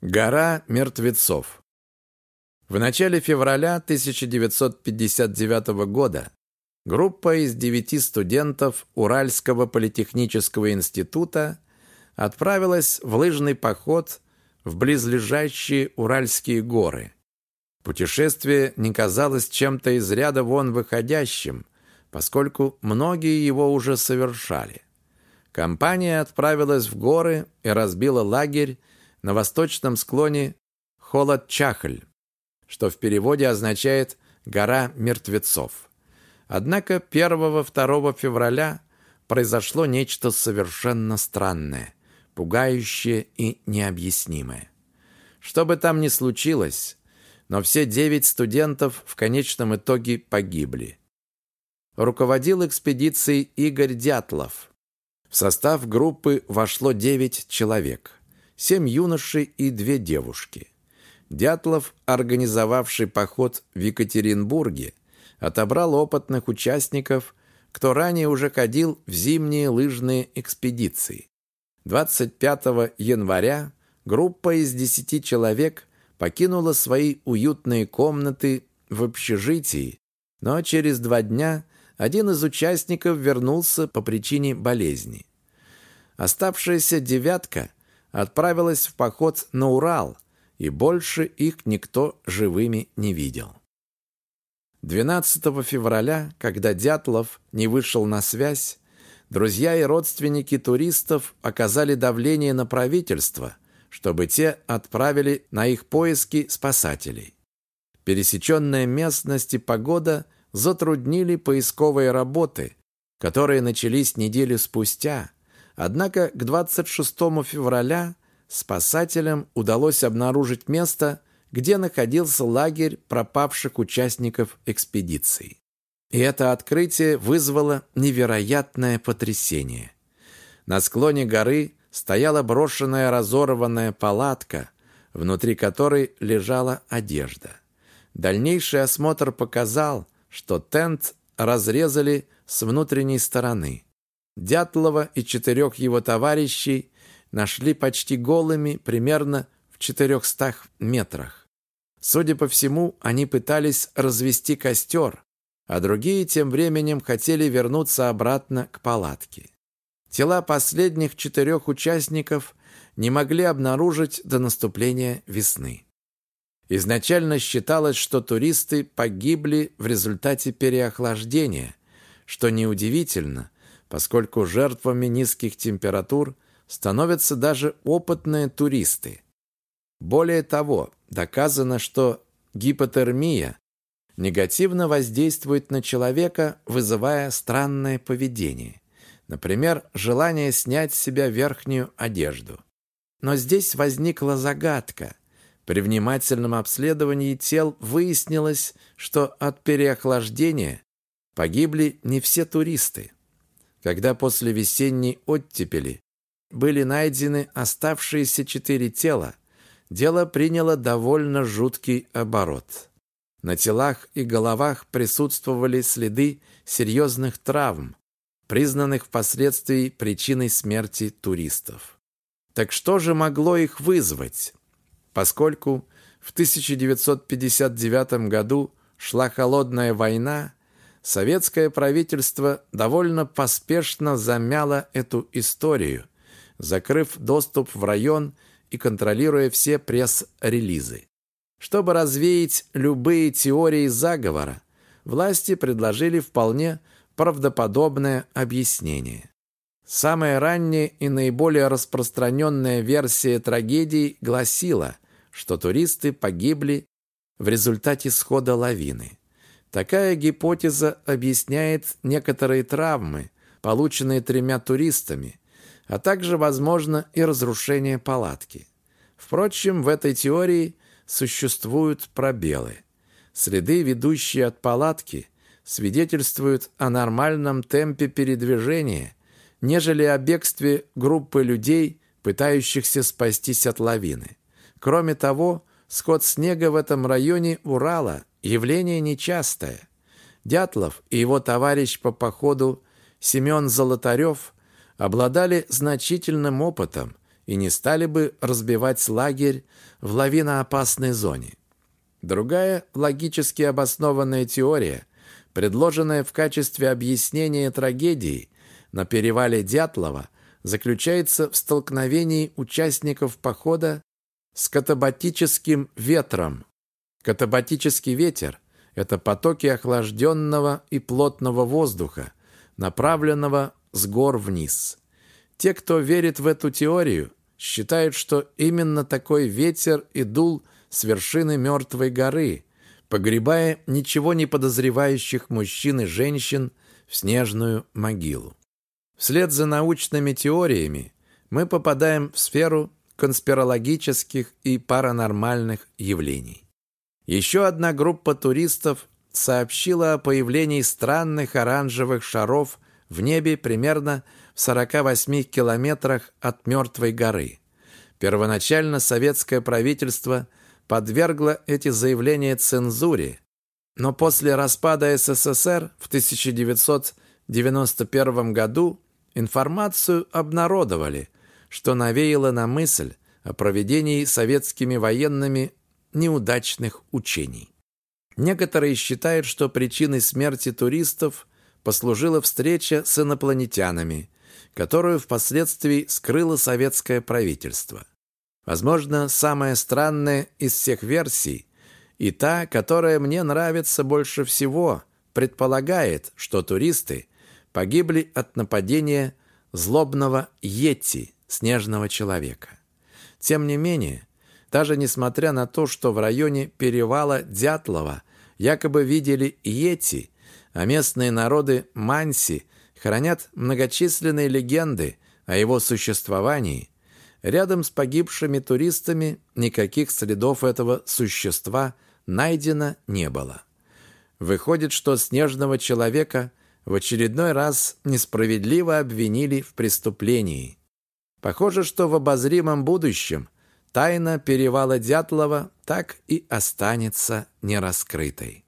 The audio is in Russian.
Гора мертвецов. В начале февраля 1959 года группа из девяти студентов Уральского политехнического института отправилась в лыжный поход в близлежащие Уральские горы. Путешествие не казалось чем-то из ряда вон выходящим, поскольку многие его уже совершали. Компания отправилась в горы и разбила лагерь на восточном склоне Холод-Чахль, что в переводе означает «гора мертвецов». Однако 1-2 февраля произошло нечто совершенно странное, пугающее и необъяснимое. Что бы там ни случилось, но все девять студентов в конечном итоге погибли. Руководил экспедицией Игорь Дятлов. В состав группы вошло девять человек семь юношей и две девушки. Дятлов, организовавший поход в Екатеринбурге, отобрал опытных участников, кто ранее уже ходил в зимние лыжные экспедиции. 25 января группа из 10 человек покинула свои уютные комнаты в общежитии, но через два дня один из участников вернулся по причине болезни. Оставшаяся девятка отправилась в поход на Урал, и больше их никто живыми не видел. 12 февраля, когда Дятлов не вышел на связь, друзья и родственники туристов оказали давление на правительство, чтобы те отправили на их поиски спасателей. Пересеченная местность и погода затруднили поисковые работы, которые начались неделю спустя, Однако к 26 февраля спасателям удалось обнаружить место, где находился лагерь пропавших участников экспедиции. И это открытие вызвало невероятное потрясение. На склоне горы стояла брошенная разорванная палатка, внутри которой лежала одежда. Дальнейший осмотр показал, что тент разрезали с внутренней стороны. Дятлова и четырех его товарищей нашли почти голыми примерно в четырехстах метрах. Судя по всему, они пытались развести костер, а другие тем временем хотели вернуться обратно к палатке. Тела последних четырех участников не могли обнаружить до наступления весны. Изначально считалось, что туристы погибли в результате переохлаждения, что неудивительно, поскольку жертвами низких температур становятся даже опытные туристы. Более того, доказано, что гипотермия негативно воздействует на человека, вызывая странное поведение. Например, желание снять с себя верхнюю одежду. Но здесь возникла загадка. При внимательном обследовании тел выяснилось, что от переохлаждения погибли не все туристы когда после весенней оттепели были найдены оставшиеся четыре тела, дело приняло довольно жуткий оборот. На телах и головах присутствовали следы серьезных травм, признанных впоследствии причиной смерти туристов. Так что же могло их вызвать? Поскольку в 1959 году шла холодная война, советское правительство довольно поспешно замяло эту историю, закрыв доступ в район и контролируя все пресс-релизы. Чтобы развеять любые теории заговора, власти предложили вполне правдоподобное объяснение. Самая ранняя и наиболее распространенная версия трагедии гласила, что туристы погибли в результате схода лавины. Такая гипотеза объясняет некоторые травмы, полученные тремя туристами, а также, возможно, и разрушение палатки. Впрочем, в этой теории существуют пробелы. Следы, ведущие от палатки, свидетельствуют о нормальном темпе передвижения, нежели о бегстве группы людей, пытающихся спастись от лавины. Кроме того, сход снега в этом районе Урала Явление нечастое. Дятлов и его товарищ по походу Семен Золотарев обладали значительным опытом и не стали бы разбивать лагерь в лавиноопасной зоне. Другая логически обоснованная теория, предложенная в качестве объяснения трагедии на перевале Дятлова, заключается в столкновении участников похода с катабатическим ветром. Катабатический ветер – это потоки охлажденного и плотного воздуха, направленного с гор вниз. Те, кто верит в эту теорию, считают, что именно такой ветер и дул с вершины мертвой горы, погребая ничего не подозревающих мужчин и женщин в снежную могилу. Вслед за научными теориями мы попадаем в сферу конспирологических и паранормальных явлений. Еще одна группа туристов сообщила о появлении странных оранжевых шаров в небе примерно в 48 километрах от Мертвой горы. Первоначально советское правительство подвергло эти заявления цензуре, но после распада СССР в 1991 году информацию обнародовали, что навеяло на мысль о проведении советскими военными неудачных учений. Некоторые считают, что причиной смерти туристов послужила встреча с инопланетянами, которую впоследствии скрыло советское правительство. Возможно, самая странная из всех версий и та, которая мне нравится больше всего, предполагает, что туристы погибли от нападения злобного Йети, снежного человека. Тем не менее, даже несмотря на то, что в районе перевала Дятлова якобы видели Йети, а местные народы Манси хранят многочисленные легенды о его существовании, рядом с погибшими туристами никаких следов этого существа найдено не было. Выходит, что снежного человека в очередной раз несправедливо обвинили в преступлении. Похоже, что в обозримом будущем тайна перевала Дятлова так и останется нераскрытой.